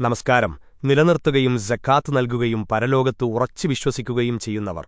നമസ്കാരം. നിലനിർത്തുകയും ജക്കാത്ത് നൽകുകയും പരലോകത്ത് ഉറച്ചു വിശ്വസിക്കുകയും ചെയ്യുന്നവർ.